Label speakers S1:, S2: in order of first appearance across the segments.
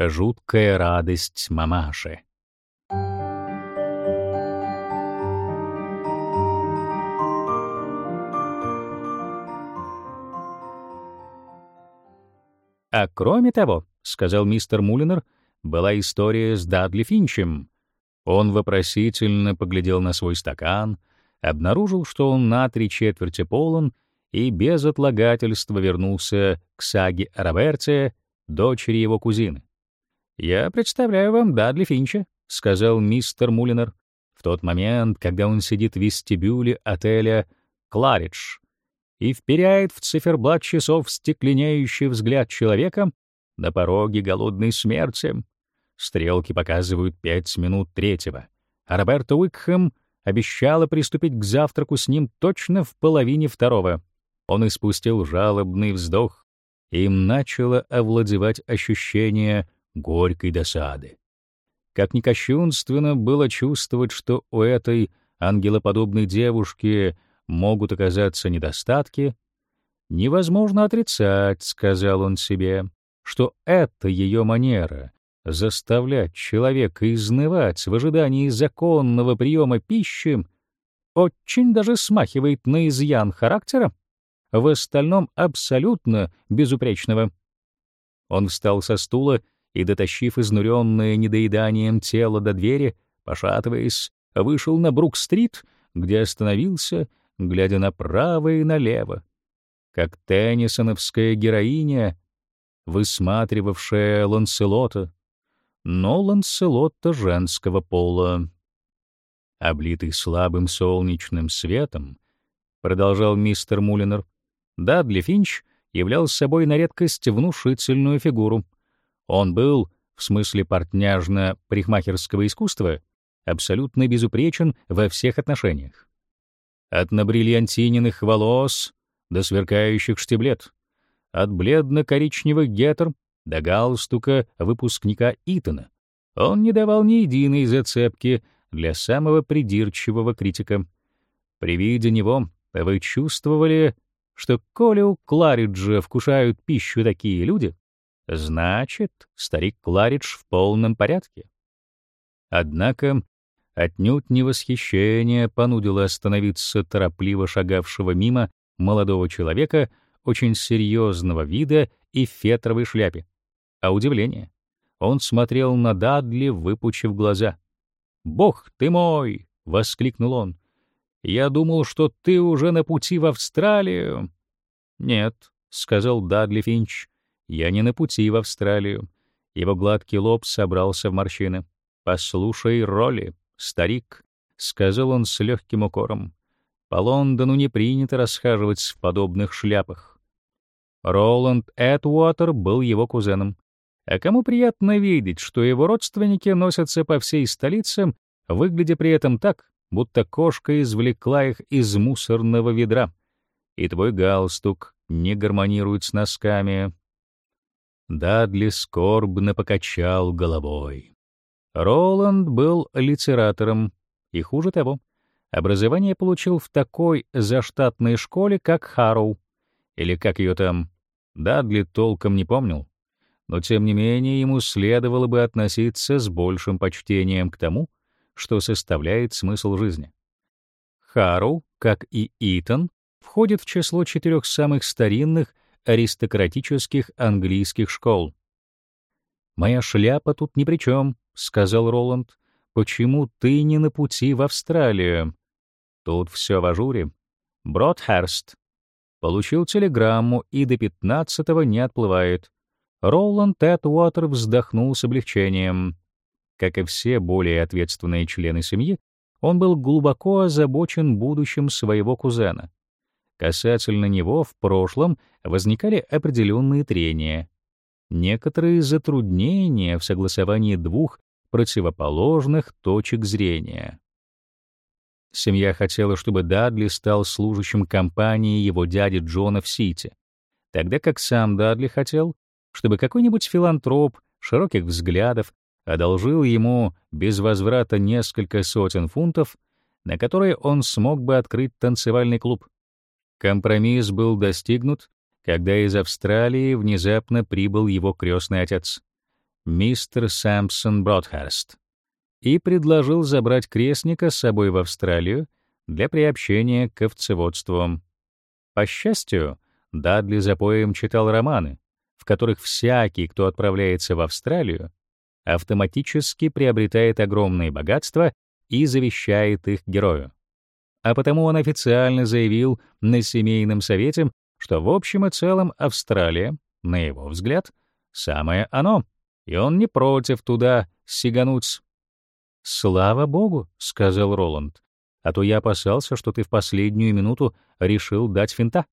S1: Жуткая радость мамаши. А кроме того, сказал мистер Мулинер, была история с Дадли Финчем. Он вопросительно поглядел на свой стакан, обнаружил, что он на три четверти полон, и без отлагательства вернулся к саге о Роберте, дочери его кузины. «Я представляю вам Дадли Финча», — сказал мистер Мулинер, в тот момент, когда он сидит в вестибюле отеля «Кларидж» и вперяет в циферблат часов стекленеющий взгляд человека на пороге голодной смерти. Стрелки показывают пять минут третьего, а Роберто Уикхэм обещала приступить к завтраку с ним точно в половине второго. Он испустил жалобный вздох, и им начало овладевать ощущение горькой досады. Как ни кощунственно было чувствовать, что у этой ангелоподобной девушки могут оказаться недостатки, невозможно отрицать, сказал он себе, что это ее манера заставлять человека изнывать в ожидании законного приема пищи очень даже смахивает на изъян характера, в остальном абсолютно безупречного. Он встал со стула и, дотащив изнуренное недоеданием тело до двери, пошатываясь, вышел на Брук-стрит, где остановился, глядя направо и налево, как теннисоновская героиня, высматривавшая Ланселота, но Ланселота женского пола. Облитый слабым солнечным светом, продолжал мистер Мулинер, Дадли Финч являл собой на редкость внушительную фигуру. Он был, в смысле портняжно-парикмахерского искусства, абсолютно безупречен во всех отношениях. От набриллиантиненных волос до сверкающих штиблет, от бледно-коричневых гетер до галстука выпускника Итона. Он не давал ни единой зацепки для самого придирчивого критика. При виде него вы чувствовали, что коли у Клариджа вкушают пищу такие люди, значит, старик Кларидж в полном порядке. Однако отнюдь не восхищение понудило остановиться торопливо шагавшего мимо молодого человека очень серьезного вида и в фетровой шляпе, а удивление. Он смотрел на Дадли, выпучив глаза. «Бог ты мой!» — воскликнул он. «Я думал, что ты уже на пути в Австралию». «Нет», — сказал Дадли Финч, — «я не на пути в Австралию». Его гладкий лоб собрался в морщины. «Послушай, Ролли, старик», — сказал он с легким укором, — «по Лондону не принято расхаживать в подобных шляпах». Роланд Эдуотер был его кузеном. А кому приятно видеть, что его родственники носятся по всей столице, выглядя при этом так, будто кошка извлекла их из мусорного ведра. И твой галстук не гармонирует с носками. Дадли скорбно покачал головой. Роланд был литератором, и хуже того, образование получил в такой заштатной школе, как Харроу, или как ее там, Дадли толком не помнил но тем не менее ему следовало бы относиться с большим почтением к тому, что составляет смысл жизни. Харроу, как и Итон, входит в число четырех самых старинных аристократических английских школ. «Моя шляпа тут ни при чем», — сказал Роланд. «Почему ты не на пути в Австралию?» «Тут все в ажуре. Бродхерст. Получил телеграмму и до пятнадцатого не отплывает. Роланд Тэтуотер вздохнул с облегчением. Как и все более ответственные члены семьи, он был глубоко озабочен будущим своего кузена. Касательно него в прошлом возникали определенные трения. Некоторые затруднения в согласовании двух противоположных точек зрения. Семья хотела, чтобы Дадли стал служащим компании его дяди Джона в Сити, тогда как сам Дадли хотел, чтобы какой-нибудь филантроп широких взглядов одолжил ему без возврата несколько сотен фунтов, на которые он смог бы открыть танцевальный клуб. Компромисс был достигнут, когда из Австралии внезапно прибыл его крестный отец. мистер Сэмпсон Бродхерст, и предложил забрать крестника с собой в Австралию для приобщения к овцеводству. По счастью, Дадли за поем читал романы, в которых всякий, кто отправляется в Австралию, автоматически приобретает огромные богатства и завещает их герою. А потому он официально заявил на семейном совете, что в общем и целом Австралия, на его взгляд, самое оно, и он не против туда сигануть. «Слава богу», — сказал Роланд, «а то я опасался, что ты в последнюю минуту решил дать финта».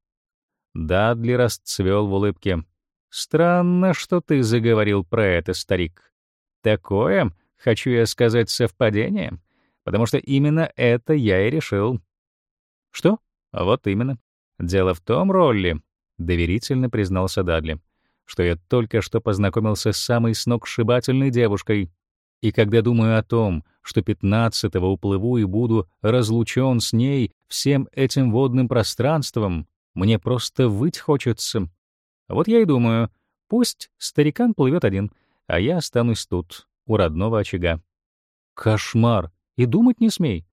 S1: Дадли расцвел в улыбке. «Странно, что ты заговорил про это, старик. Такое, хочу я сказать, совпадение, потому что именно это я и решил». «Что? Вот именно. Дело в том, Ролли», — доверительно признался Дадли, «что я только что познакомился с самой сногсшибательной девушкой, и когда думаю о том, что пятнадцатого уплыву и буду разлучен с ней всем этим водным пространством, мне просто выть хочется. Вот я и думаю, пусть старикан плывет один, а я останусь тут, у родного очага. Кошмар! И думать не смей.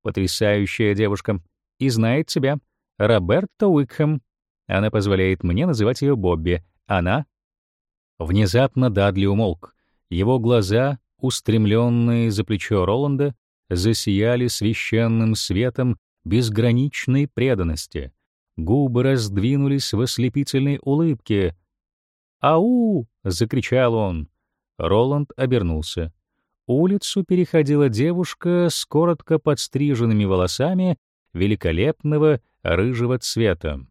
S1: Потрясающая девушка. И знает себя. Роберта Уикхэм. Она позволяет мне называть ее Бобби. Она... Внезапно Дадли умолк. Его глаза, устремленные за плечо Роланда, засияли священным светом безграничной преданности — Губы раздвинулись в ослепительной улыбке. «Ау!» — закричал он. Роланд обернулся. Улицу переходила девушка с коротко подстриженными волосами великолепного рыжего цвета.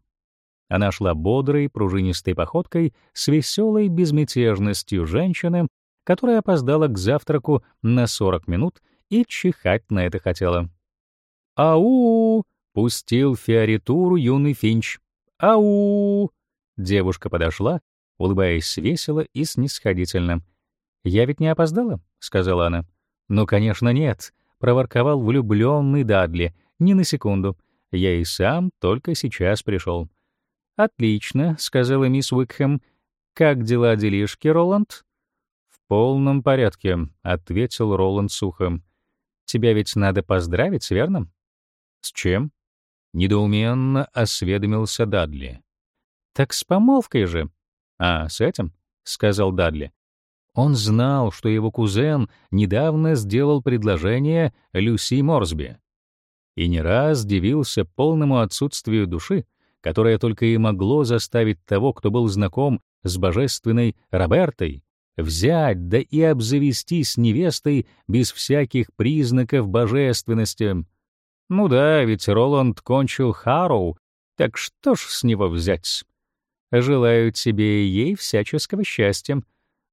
S1: Она шла бодрой, пружинистой походкой с веселой безмятежностью женщины, которая опоздала к завтраку на 40 минут и чихать на это хотела. «Ау!» Пустил фиоритуру юный Финч. «Ау!» Девушка подошла, улыбаясь весело и снисходительно. «Я ведь не опоздала?» — сказала она. «Ну, конечно, нет», — проворковал влюбленный Дадли. «Ни на секунду. Я и сам только сейчас пришел». «Отлично», — сказала мисс Уикхэм. «Как дела делишки, Роланд?» «В полном порядке», — ответил Роланд сухо. «Тебя ведь надо поздравить, верно?» «С чем?» Недоуменно осведомился Дадли. «Так с помолвкой же». «А, с этим?» — сказал Дадли. Он знал, что его кузен недавно сделал предложение Люси Морсби. И не раз дивился полному отсутствию души, которое только и могло заставить того, кто был знаком с божественной Робертой, взять да и обзавестись невестой без всяких признаков божественности, ну да, ведь Роланд кончил Харроу, так что ж с него взять? Желаю тебе и ей всяческого счастья.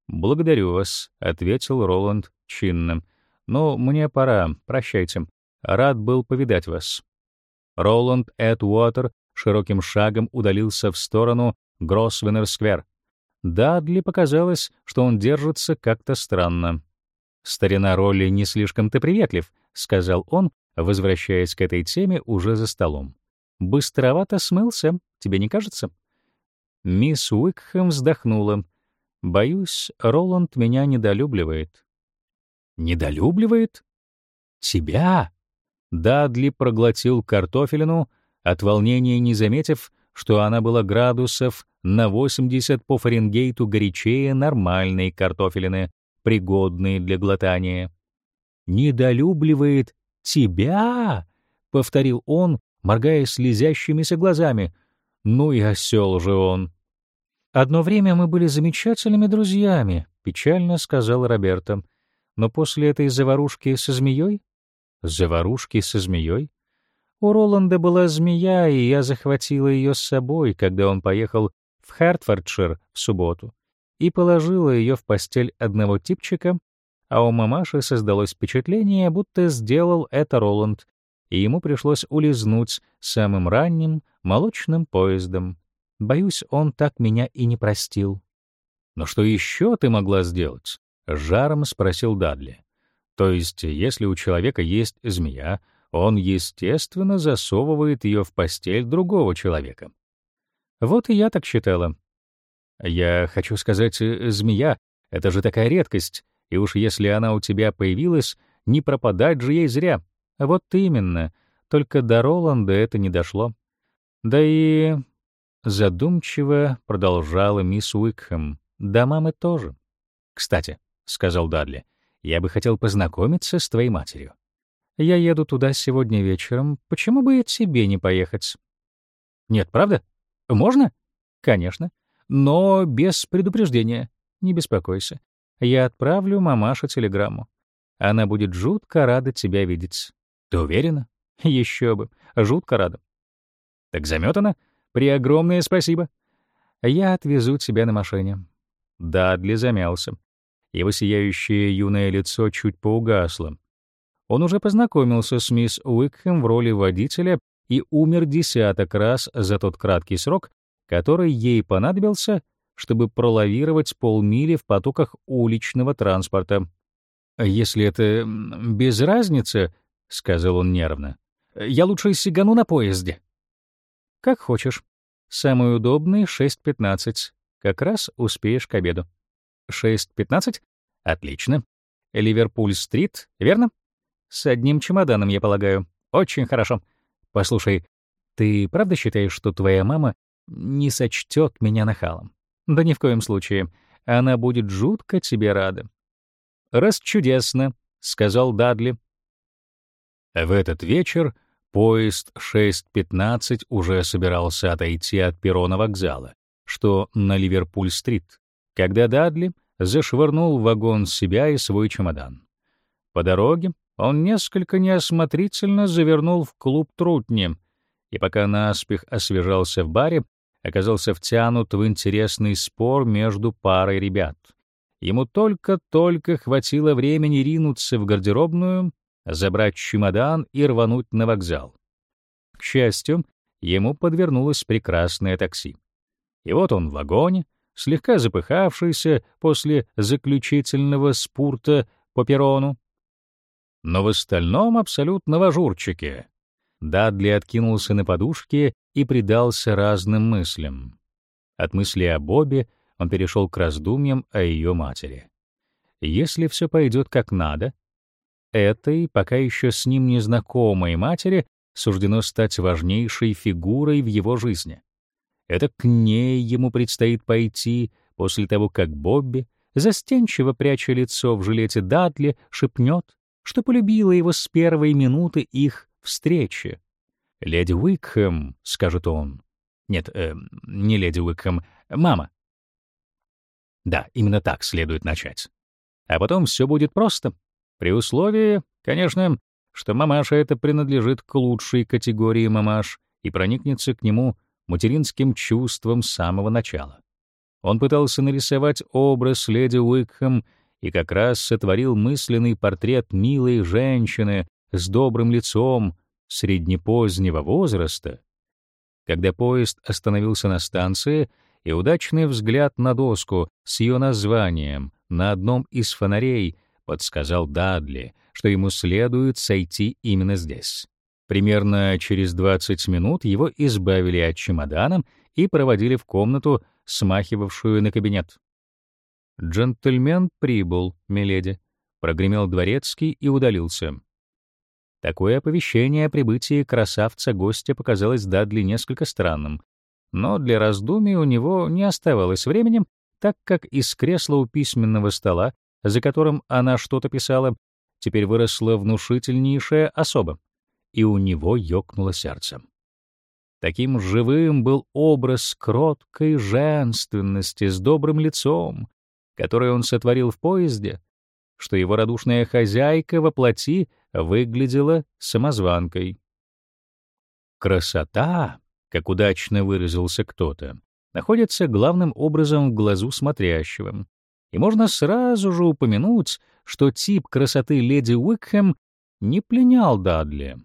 S1: Благодарю вас, ответил Роланд чинно. Но мне пора, прощайте. Рад был повидать вас. Роланд Эдуотер широким шагом удалился в сторону Гроссвеннер-сквер. Дадли показалось, что он держится как-то странно. «Старина Ролли не слишком-то приветлив», — сказал он, возвращаясь к этой теме уже за столом. «Быстровато смылся, тебе не кажется?» Мисс Уикхэм вздохнула. «Боюсь, Роланд меня недолюбливает». «Недолюбливает? Тебя?» Дадли проглотил картофелину, от волнения не заметив, что она была градусов на 80 по Фаренгейту горячее нормальной картофелины, пригодной для глотания. «Недолюбливает «Тебя?» — повторил он, моргая слезящимися глазами. «Ну и осел же он!» «Одно время мы были замечательными друзьями», — печально сказал Роберто. «Но после этой заварушки со змеей?» «Заварушки со змеей?» У Роланда была змея, и я захватила ее с собой, когда он поехал в Хартфордшир в субботу, и положила ее в постель одного типчика, а у мамаши создалось впечатление, будто сделал это Роланд, и ему пришлось улизнуть самым ранним молочным поездом. Боюсь, он так меня и не простил. «Но что еще ты могла сделать?» — жаром спросил Дадли. «То есть, если у человека есть змея, он, естественно, засовывает ее в постель другого человека». Вот и я так считала. Я хочу сказать, змея Это же такая редкость, и уж если она у тебя появилась, не пропадать же ей зря. Вот именно, только до Роланда это не дошло. Да и задумчиво продолжала мисс Уикхэм. Да мамы тоже. Кстати, сказал Дадли, я бы хотел познакомиться с твоей матерью. Я еду туда сегодня вечером. Почему бы и тебе не поехать? Нет, правда? Можно? Конечно. Но без предупреждения. Не беспокойся. Я отправлю мамаше телеграмму. Она будет жутко рада тебя видеть. Ты уверена? Еще бы. Жутко рада. Так заметана? Преогромное спасибо. Я отвезу тебя на машине. Дадли замялся. Его сияющее юное лицо чуть поугасло. Он уже познакомился с мисс Уикхэм в роли водителя и умер десяток раз за тот краткий срок, который ей понадобился, чтобы пролавировать полмили в потоках уличного транспорта. «Если это без разницы», — сказал он нервно, — «я лучше сигану на поезде». «Как хочешь. Самый удобный — 6.15. Как раз успеешь к обеду». «6.15? Отлично. Ливерпуль-стрит, верно?» «С одним чемоданом, я полагаю. Очень хорошо. Послушай, ты правда считаешь, что твоя мама не сочтет меня нахалом?» «Да ни в коем случае. Она будет жутко тебе рада». «Расчудесно», — сказал Дадли. В этот вечер поезд 6.15 уже собирался отойти от перрона вокзала, что на Ливерпуль-стрит, когда Дадли зашвырнул в вагон себя и свой чемодан. По дороге он несколько неосмотрительно завернул в клуб трутни, и пока наспех освежался в баре, оказался втянут в интересный спор между парой ребят — Ему только-только хватило времени ринуться в гардеробную, забрать чемодан и рвануть на вокзал. К счастью, ему подвернулось прекрасное такси. И вот он в вагоне, слегка запыхавшийся после заключительного спурта по перрону, но в остальном абсолютно в ажурчике. Дадли откинулся на подушке и предался разным мыслям. От мысли о Бобе он перешел к раздумьям о ее матери. Если все пойдет как надо, этой, пока еще с ним незнакомой матери, суждено стать важнейшей фигурой в его жизни. Это к ней ему предстоит пойти после того, как Бобби, застенчиво пряча лицо в жилете Дадли, шепнет, что полюбила его с первой минуты их встречи. «Леди Уикхэм», — скажет он. Нет, э, не леди Уикхэм, мама. Да, именно так следует начать. А потом все будет просто. При условии, конечно, что мамаша это принадлежит к лучшей категории мамаш и проникнется к нему материнским чувством с самого начала. Он пытался нарисовать образ леди Уикхэм и как раз сотворил мысленный портрет милой женщины с добрым лицом среднепозднего возраста. Когда поезд остановился на станции, и удачный взгляд на доску с ее названием на одном из фонарей подсказал Дадли, что ему следует сойти именно здесь. Примерно через 20 минут его избавили от чемодана и проводили в комнату, смахивавшую на кабинет. «Джентльмен прибыл, миледи», — прогремел дворецкий и удалился. Такое оповещение о прибытии красавца-гостя показалось Дадли несколько странным, но для раздумий у него не оставалось времени, так как из кресла у письменного стола, за которым она что-то писала, теперь выросла внушительнейшая особа, и у него ёкнуло сердце. Таким живым был образ кроткой женственности с добрым лицом, который он сотворил в поезде, что его радушная хозяйка во плоти выглядела самозванкой. Красота как удачно выразился кто-то, находится главным образом в глазу смотрящего. И можно сразу же упомянуть, что тип красоты леди Уикхэм не пленял Дадли.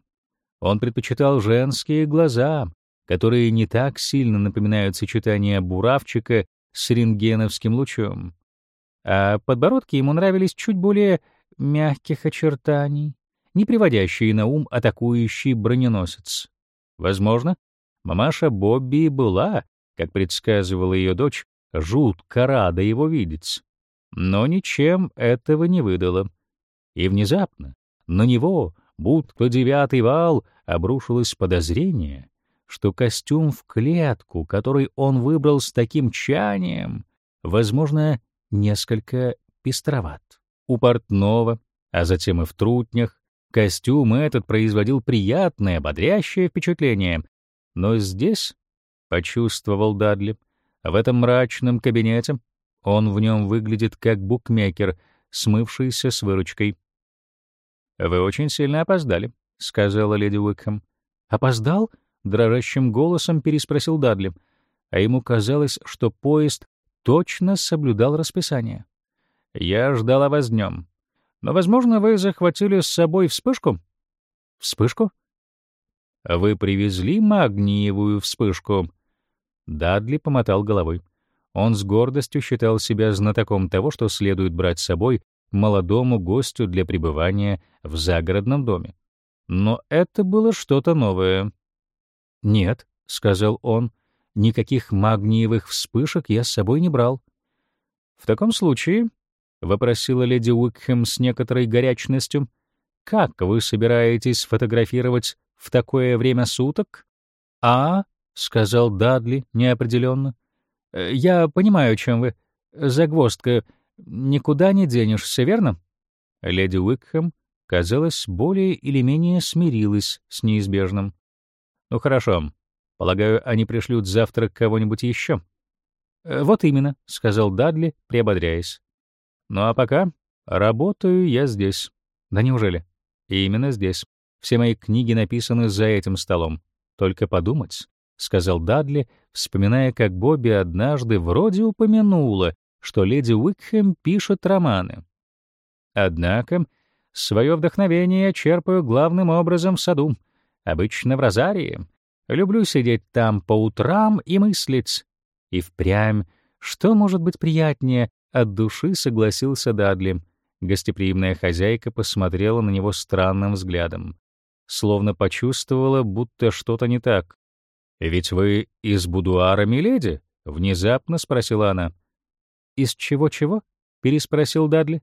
S1: Он предпочитал женские глаза, которые не так сильно напоминают сочетание буравчика с рентгеновским лучом. А подбородки ему нравились чуть более мягких очертаний, не приводящие на ум атакующий броненосец. Возможно, Мамаша Бобби была, как предсказывала ее дочь, жутко рада его видеть. но ничем этого не выдало. И внезапно на него, будто девятый вал, обрушилось подозрение, что костюм в клетку, который он выбрал с таким чанием, возможно, несколько пестроват. У портного, а затем и в трутнях, костюм этот производил приятное, бодрящее впечатление. Но здесь, почувствовал Дадли, в этом мрачном кабинете, он в нем выглядит как букмекер, смывшийся с выручкой. «Вы очень сильно опоздали», — сказала леди Уикхэм. «Опоздал?» — дрожащим голосом переспросил Дадли, а ему казалось, что поезд точно соблюдал расписание. «Я ждала вас днем. Но, возможно, вы захватили с собой вспышку?» «Вспышку?» «Вы привезли магниевую вспышку?» Дадли помотал головой. Он с гордостью считал себя знатоком того, что следует брать с собой молодому гостю для пребывания в загородном доме. Но это было что-то новое. «Нет», — сказал он, — «никаких магниевых вспышек я с собой не брал». «В таком случае», — вопросила леди Уикхэм с некоторой горячностью, — «как вы собираетесь фотографировать в такое время суток?» «А», — сказал Дадли неопределенно, — «я понимаю, чем вы. Загвоздка. Никуда не денешься, верно?» Леди Уикхэм, казалось, более или менее смирилась с неизбежным. «Ну хорошо. Полагаю, они пришлют завтра кого-нибудь еще?» «Э, «Вот именно», — сказал Дадли, приободряясь. «Ну а пока работаю я здесь». «Да неужели?» «Именно здесь. Все мои книги написаны за этим столом. Только подумать», — сказал Дадли, вспоминая, как Бобби однажды вроде упомянула, что леди Уикхэм пишет романы. Однако свое вдохновение я черпаю главным образом в саду, обычно в розарии. Люблю сидеть там по утрам и мыслить. И впрямь, что может быть приятнее, от души согласился Дадли. Гостеприимная хозяйка посмотрела на него странным взглядом, словно почувствовала, будто что-то не так. «Ведь вы из будуара, миледи?» — внезапно спросила она. «Из чего-чего?» — переспросил Дадли.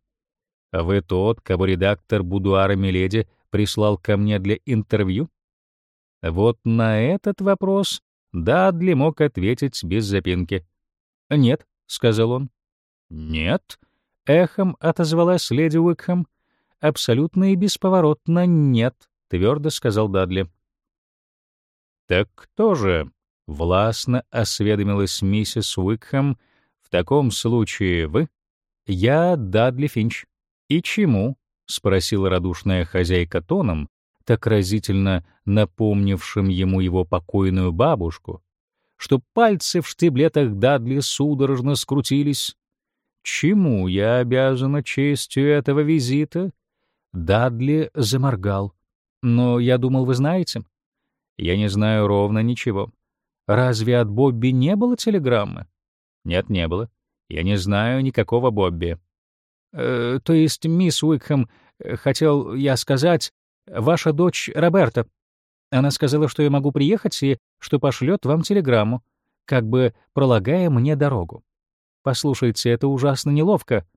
S1: «Вы тот, кого редактор будуара Миледи прислал ко мне для интервью?» Вот на этот вопрос Дадли мог ответить без запинки. «Нет», — сказал он. «Нет», — эхом отозвалась леди Уикхэм. «Абсолютно и бесповоротно нет», — твердо сказал Дадли. «Так кто же?» — властно осведомилась миссис Уикхэм. «В таком случае вы?» «Я Дадли Финч». «И чему?» — спросила радушная хозяйка тоном, так разительно напомнившим ему его покойную бабушку, что пальцы в штиблетах Дадли судорожно скрутились. «Чему я обязана честью этого визита?» Дадли заморгал. «Но я думал, вы знаете». «Я не знаю ровно ничего. Разве от Бобби не было телеграммы?» «Нет, не было. Я не знаю никакого Бобби». «Э, «То есть, мисс Уикхэм, э, хотел я сказать, Ваша дочь Роберта. Она сказала, что я могу приехать и что пошлет вам телеграмму, как бы пролагая мне дорогу. Послушайте, это ужасно неловко.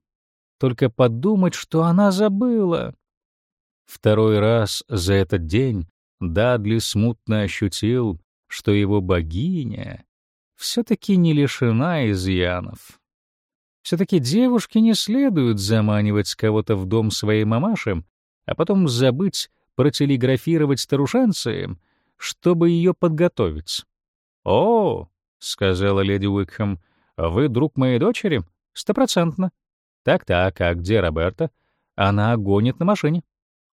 S1: Только подумать, что она забыла. Второй раз за этот день Дадли смутно ощутил, что его богиня все-таки не лишена изъянов. Все-таки девушке не следует заманивать кого-то в дом своей мамаши, а потом забыть протелеграфировать старушенцы, чтобы ее подготовить. «О, — сказала леди Уикхэм, — вы друг моей дочери? Стопроцентно. Так-так, а где Роберта? Она гонит на машине».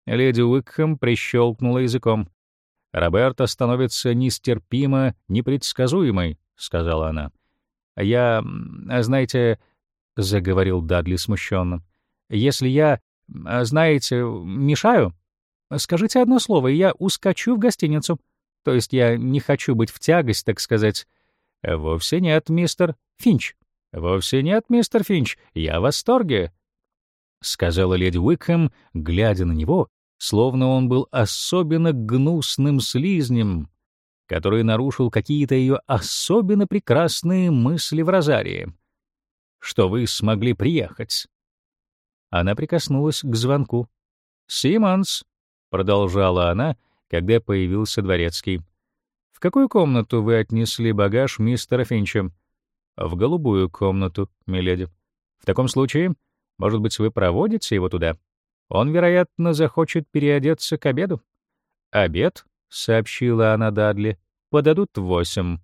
S1: Леди Уикхэм прищелкнула языком. «Роберта становится нестерпимо непредсказуемой», — сказала она. «Я, знаете, — заговорил Дадли смущенно, — если я, знаете, мешаю, Скажите одно слово, и я ускочу в гостиницу. То есть я не хочу быть в тягость, так сказать. Вовсе нет, мистер Финч. Вовсе нет, мистер Финч. Я в восторге, сказала леди Уикхэм, глядя на него, словно он был особенно гнусным слизнем, который нарушил какие-то ее особенно прекрасные мысли в розарии. что вы смогли приехать». Она прикоснулась к звонку. «Симмонс», — продолжала она, когда появился дворецкий. «В какую комнату вы отнесли багаж мистера Финча?» «В голубую комнату, миледи. В таком случае, может быть, вы проводите его туда? Он, вероятно, захочет переодеться к обеду». «Обед?» — сообщила она Дадли. «Подадут восемь».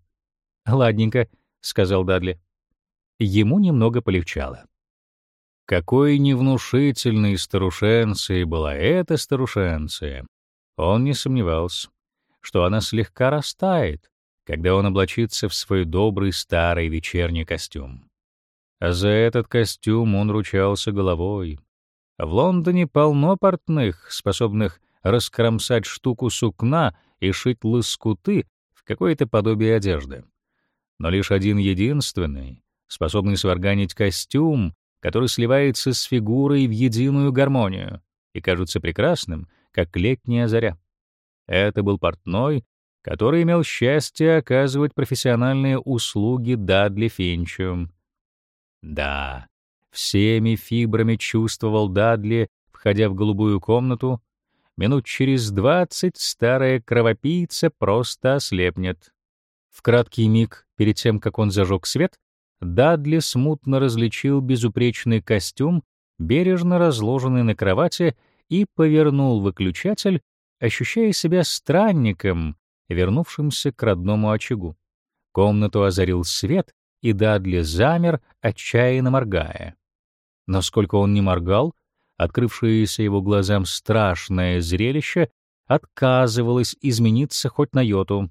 S1: «Ладненько», — сказал Дадли. Ему немного полегчало. Какой невнушительной старушенцией была эта старушенция! Он не сомневался, что она слегка растает, когда он облачится в свой добрый старый вечерний костюм. А за этот костюм он ручался головой. В Лондоне полно портных, способных раскромсать штуку сукна и шить лоскуты в какое-то подобие одежды. Но лишь один единственный, способный сварганить костюм, который сливается с фигурой в единую гармонию и кажется прекрасным, как летняя заря. Это был портной, который имел счастье оказывать профессиональные услуги Дадли Финчу. Да, всеми фибрами чувствовал Дадли, входя в голубую комнату, минут через двадцать старая кровопийца просто ослепнет. В краткий миг перед тем, как он зажег свет, Дадли смутно различил безупречный костюм, бережно разложенный на кровати, и повернул выключатель, ощущая себя странником, вернувшимся к родному очагу. Комнату озарил свет, и Дадли замер, отчаянно моргая. Но сколько он не моргал, открывшееся его глазам страшное зрелище отказывалось измениться хоть на йоту.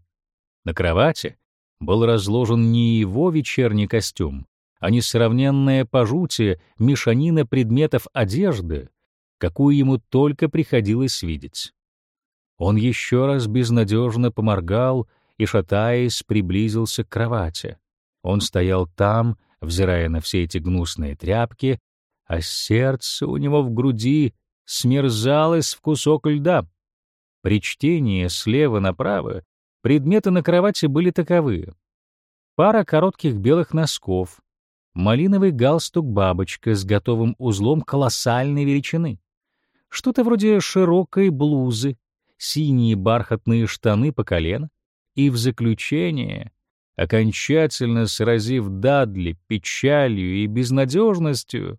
S1: На кровати был разложен не его вечерний костюм, а несравненная по жути мешанина предметов одежды, какую ему только приходилось видеть. Он еще раз безнадежно поморгал и, шатаясь, приблизился к кровати. Он стоял там, взирая на все эти гнусные тряпки, а сердце у него в груди смерзалось в кусок льда. При чтении слева направо Предметы на кровати были таковы. Пара коротких белых носков, малиновый галстук-бабочка с готовым узлом колоссальной величины, что-то вроде широкой блузы, синие бархатные штаны по колено и в заключение, окончательно сразив Дадли печалью и безнадежностью,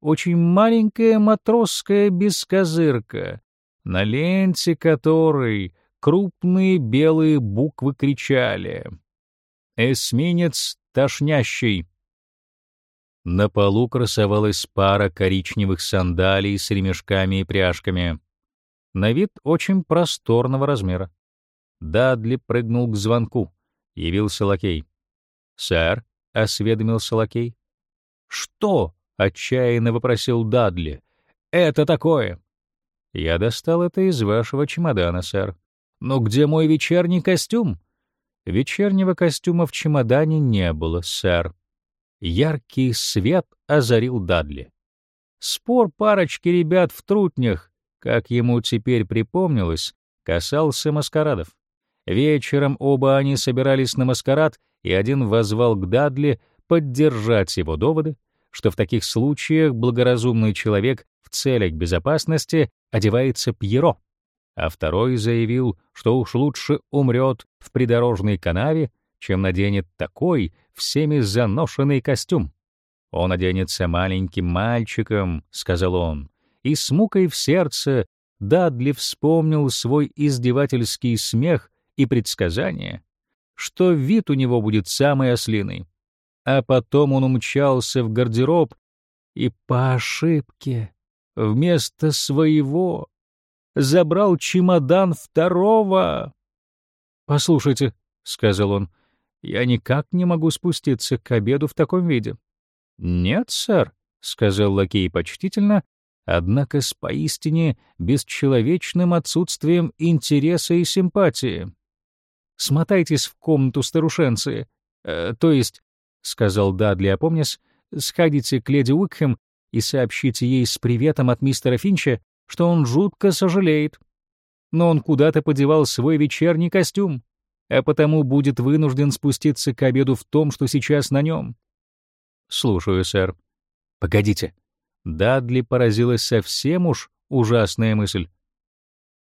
S1: очень маленькая матросская бескозырка, на ленте которой крупные белые буквы кричали «Эсминец тошнящий». На полу красовалась пара коричневых сандалий с ремешками и пряжками. На вид очень просторного размера. Дадли прыгнул к звонку. Явился лакей. «Сэр», — осведомился лакей. «Что?» — отчаянно вопросил Дадли. «Это такое?» «Я достал это из вашего чемодана, сэр». Но где мой вечерний костюм? Вечернего костюма в чемодане не было, сэр. Яркий свет озарил Дадли. Спор парочки ребят в трутнях, как ему теперь припомнилось, касался маскарадов. Вечером оба они собирались на маскарад, и один возвал к Дадли поддержать его доводы, что в таких случаях благоразумный человек в целях безопасности одевается пьеро а второй заявил, что уж лучше умрет в придорожной канаве, чем наденет такой всеми заношенный костюм. Он оденется маленьким мальчиком, сказал он, и с мукой в сердце Дадли вспомнил свой издевательский смех и предсказание, что вид у него будет самый ослиный. А потом он умчался в гардероб и по ошибке вместо своего забрал чемодан второго. «Послушайте», — сказал он, — «я никак не могу спуститься к обеду в таком виде». «Нет, сэр», — сказал лакей почтительно, однако с поистине бесчеловечным отсутствием интереса и симпатии. «Смотайтесь в комнату старушенцы, э, то есть, — сказал Дадли, опомнясь, — сходите к леди Уикхэм и сообщите ей с приветом от мистера Финча, что он жутко сожалеет. Но он куда-то подевал свой вечерний костюм, а потому будет вынужден спуститься к обеду в том, что сейчас на нем. Слушаю, сэр. Погодите. Дадли поразилась совсем уж ужасная мысль.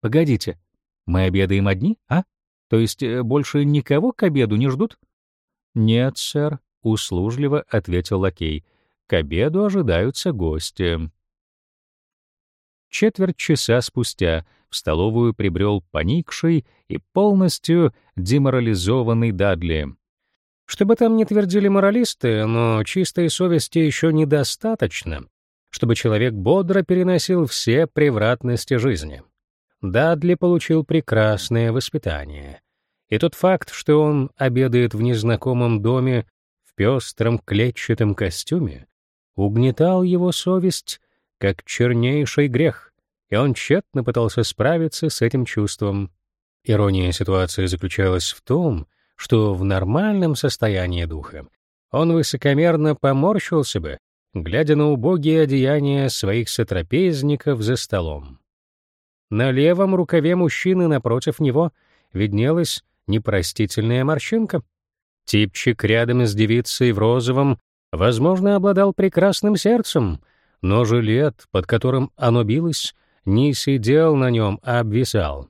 S1: Погодите. Мы обедаем одни, а? То есть э, больше никого к обеду не ждут? Нет, сэр, услужливо ответил лакей. К обеду ожидаются гости. Четверть часа спустя в столовую прибрел поникший и полностью деморализованный Дадли. Чтобы там не твердили моралисты, но чистой совести еще недостаточно, чтобы человек бодро переносил все превратности жизни. Дадли получил прекрасное воспитание. И тот факт, что он обедает в незнакомом доме пестром клетчатом костюме, угнетал его совесть как чернейший грех, и он тщетно пытался справиться с этим чувством. Ирония ситуации заключалась в том, что в нормальном состоянии духа он высокомерно поморщился бы, глядя на убогие одеяния своих сотрапезников за столом. На левом рукаве мужчины напротив него виднелась непростительная морщинка. Типчик рядом с девицей в розовом, возможно, обладал прекрасным сердцем, но жилет, под которым оно билось, не сидел на нем, а обвисал.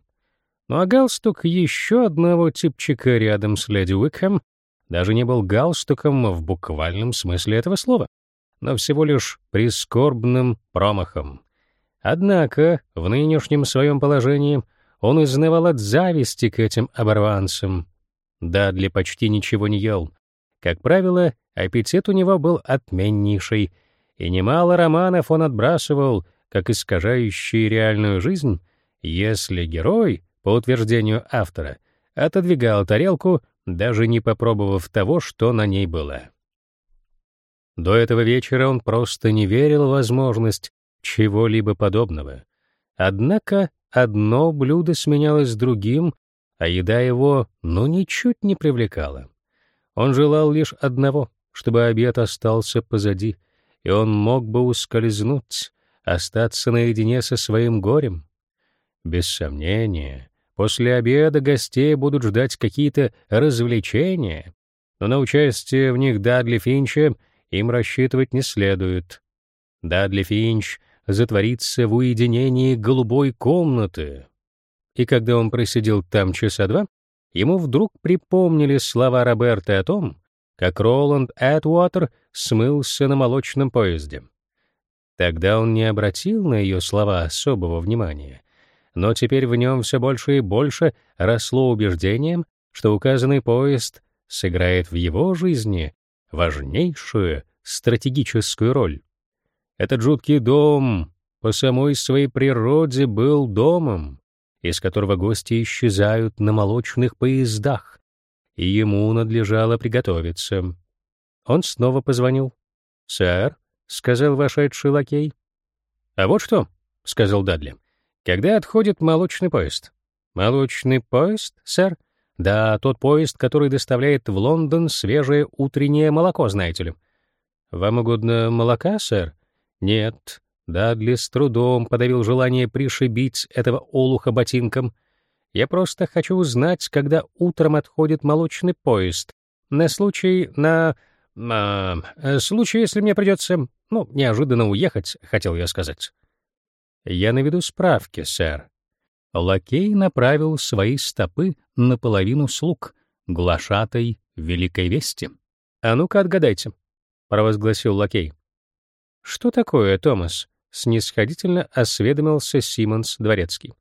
S1: Ну а галстук еще одного типчика рядом с леди Уикхэм даже не был галстуком в буквальном смысле этого слова, но всего лишь прискорбным промахом. Однако в нынешнем своем положении он изнывал от зависти к этим оборванцам. Дадли почти ничего не ел. Как правило, аппетит у него был отменнейший, и немало романов он отбрасывал, как искажающие реальную жизнь, если герой по утверждению автора, отодвигал тарелку, даже не попробовав того, что на ней было. До этого вечера он просто не верил в возможность чего-либо подобного. Однако одно блюдо сменялось другим, а еда его ну ничуть не привлекала. Он желал лишь одного, чтобы обед остался позади, и он мог бы ускользнуть, остаться наедине со своим горем. Без сомнения, После обеда гостей будут ждать какие-то развлечения, но на участие в них Дадли Финча им рассчитывать не следует. Дадли Финч затворится в уединении голубой комнаты. И когда он просидел там часа два, ему вдруг припомнили слова Роберты о том, как Роланд Эдуатер смылся на молочном поезде. Тогда он не обратил на ее слова особого внимания, но теперь в нем все больше и больше росло убеждением, что указанный поезд сыграет в его жизни важнейшую стратегическую роль. Этот жуткий дом по самой своей природе был домом, из которого гости исчезают на молочных поездах, и ему надлежало приготовиться. Он снова позвонил. «Сэр», — сказал вошедший лакей. «А вот что», — сказал Дадли, — когда отходит молочный поезд? Молочный поезд, сэр? Да, тот поезд, который доставляет в Лондон свежее утреннее молоко, знаете ли. Вам угодно молока, сэр? Нет. Дадли с трудом подавил желание пришибить этого олуха ботинком. Я просто хочу узнать, когда утром отходит молочный поезд. На случай, на... на... случай, если мне придется, ну, неожиданно уехать, хотел я сказать. Я наведу справки, сэр. Лакей направил свои стопы наполовину слуг, глашатой великой вести. А ну-ка отгадайте, провозгласил лакей. Что такое, Томас? Снисходительно осведомился Симонс дворецкий.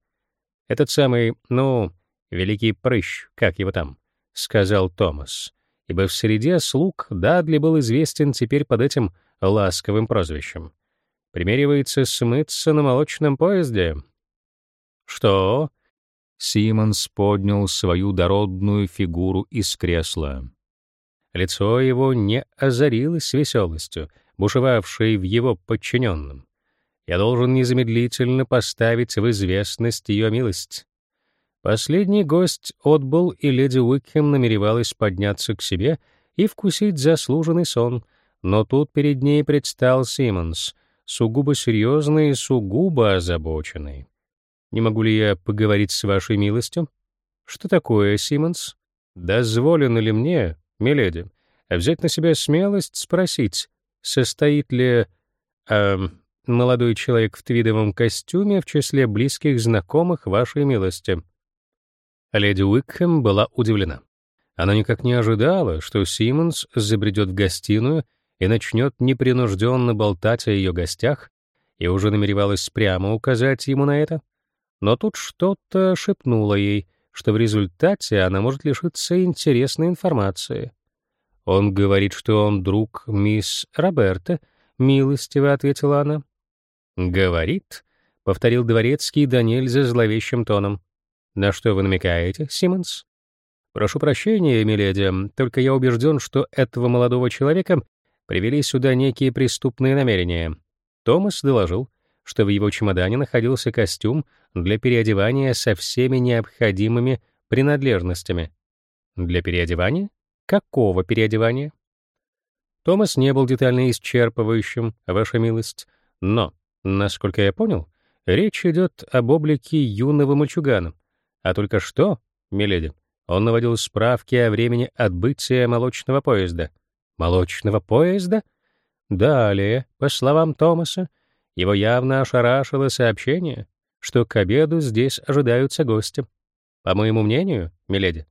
S1: Этот самый, ну, великий прыщ, как его там, сказал Томас, ибо в среде слуг Дадли был известен теперь под этим ласковым прозвищем примеривается смыться на молочном поезде. Что? Симонс поднял свою дородную фигуру из кресла. Лицо его не озарилось веселостью, бушевавшей в его подчиненном. Я должен незамедлительно поставить в известность ее милость. Последний гость отбыл, и леди Уикхем намеревалась подняться к себе и вкусить заслуженный сон, но тут перед ней предстал Симмонс — сугубо серьезный и сугубо озабоченный. Не могу ли я поговорить с вашей милостью? Что такое, Симмонс? Дозволено ли мне, миледи, взять на себя смелость спросить,
S2: состоит ли э, молодой человек в твидовом костюме в числе близких знакомых вашей милости. Леди Уикхэм была удивлена. Она никак не ожидала, что Симмонс забредет в гостиную и начнет непринужденно болтать о ее гостях, и уже намеревалась прямо указать ему на это. Но тут что-то шепнуло ей, что в результате она может лишиться интересной информации. Он говорит, что он друг мисс Роберта, милостиво ответила она. Говорит, повторил дворецкий да нельзя зловещим тоном. На что вы намекаете, Симмонс? Прошу прощения, миледи, только я убежден, что этого молодого человека привели сюда некие преступные намерения. Томас доложил, что в его чемодане находился костюм для переодевания со всеми необходимыми принадлежностями. Для переодевания? Какого переодевания? Томас не был детально исчерпывающим, ваша милость, но, насколько я понял, речь идет об облике юного мальчугана. А только что, миледи, он наводил справки о времени отбытия молочного поезда. Молочного поезда? Далее, по словам Томаса, его явно ошарашило сообщение, что к обеду здесь ожидаются гости. По моему мнению, миледи,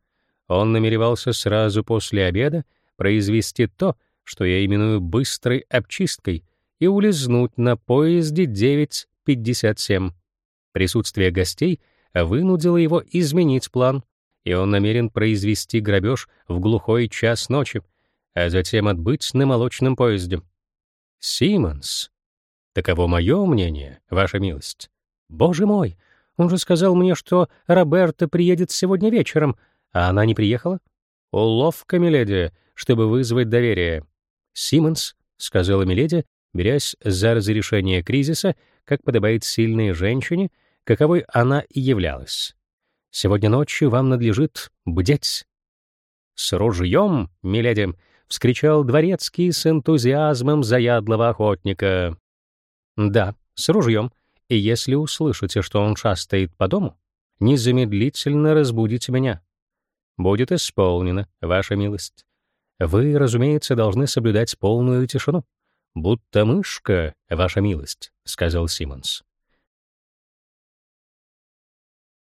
S2: он намеревался сразу после обеда произвести то, что я именую быстрой обчисткой, и улизнуть на поезде 9.57. Присутствие гостей вынудило его изменить план, и он намерен произвести грабеж в глухой час ночи, а затем отбыть на молочном поезде. Симмонс. Таково мое мнение, ваша милость. Боже мой, он же сказал мне, что Роберта приедет сегодня вечером, а она не приехала? Уловка, миледи, чтобы вызвать доверие. Симмонс, сказала миледи, берясь за разрешение кризиса, как подобает сильной женщине, каковой она и являлась. Сегодня ночью вам надлежит бдеть. С ружьем, миледи, вскричал дворецкий с энтузиазмом заядлого охотника. Да, с ружьем. И если услышите, что он шастает по дому, незамедлительно разбудите меня. Будет исполнено, ваша милость. Вы, разумеется, должны соблюдать полную тишину. Будто мышка, ваша милость, сказал Симмонс.